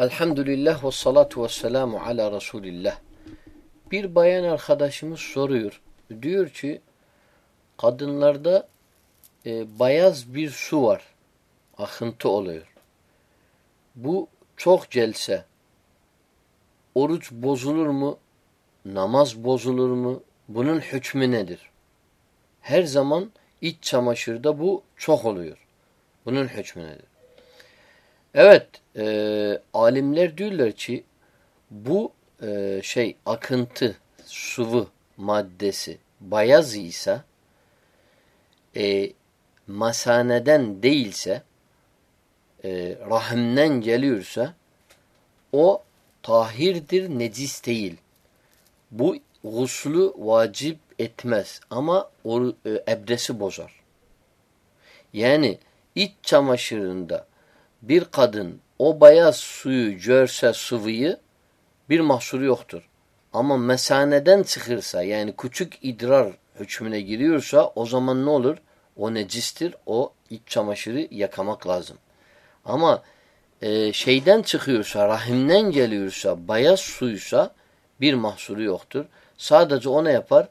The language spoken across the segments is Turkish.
Elhamdülillah ve salatu ve selamu ala Resulillah. Bir bayan arkadaşımız soruyor. Diyor ki kadınlarda e, bayaz bir su var. Akıntı oluyor. Bu çok gelse oruç bozulur mu? Namaz bozulur mu? Bunun hükmü nedir? Her zaman iç çamaşırda bu çok oluyor. Bunun hükmü nedir? Evet, e, alimler diyorlar ki bu e, şey akıntı, sıvı maddesi bayaz ise e, masaneden değilse e, rahimden geliyorsa o tahirdir, necis değil. Bu guslu vacip etmez ama o e, ebdesi bozar. Yani iç çamaşırında bir kadın o beyaz suyu görse sıvıyı bir mahsuru yoktur. Ama mesaneden çıkırsa yani küçük idrar hükmüne giriyorsa o zaman ne olur? O necistir. O iç çamaşırı yakamak lazım. Ama e, şeyden çıkıyorsa, rahimden geliyorsa, beyaz suysa bir mahsuru yoktur. Sadece o ne yapar?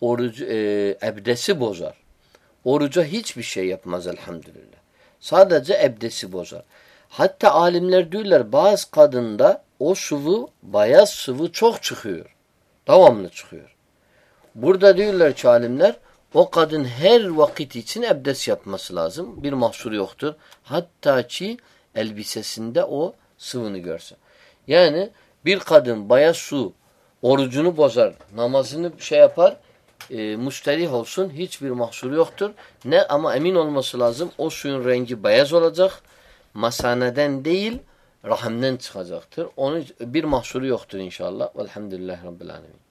Orucu, e, ebdesi bozar. Oruca hiçbir şey yapmaz elhamdülillah. Sadece ebdesi bozar. Hatta alimler diyorlar bazı kadında o sıvı, beyaz sıvı çok çıkıyor. Devamlı çıkıyor. Burada diyorlar ki alimler o kadın her vakit için ebdes yapması lazım. Bir mahsuru yoktur. Hatta ki elbisesinde o sıvını görse. Yani bir kadın beyaz su orucunu bozar, namazını şey yapar, e, müsterih olsun hiçbir mahsuru yoktur. Ne ama emin olması lazım o suyun rengi beyaz olacak. Masaneden değil rahimden çıkacaktır. Onun bir mahsuru yoktur inşallah. Velhamdülillahi Rabbil Alemin.